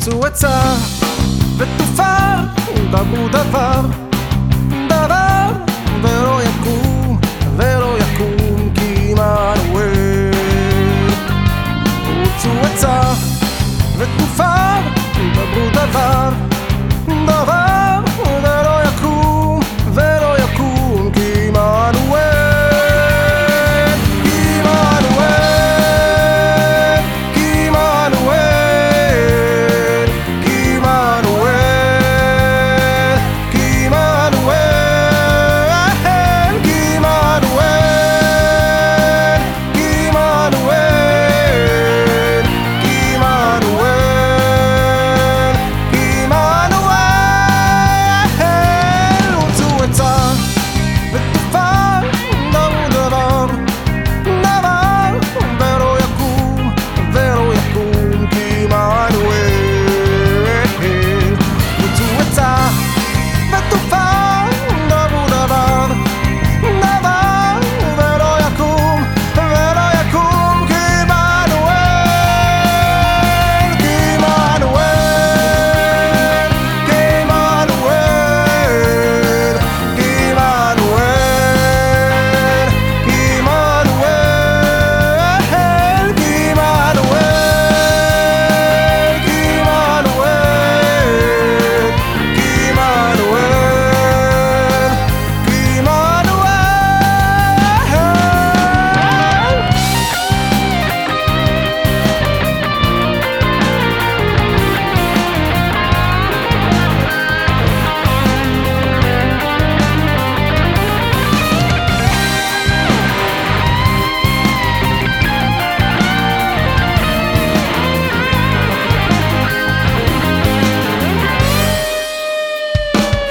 תקפצו עצה ותופר, דברו דבר.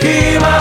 You.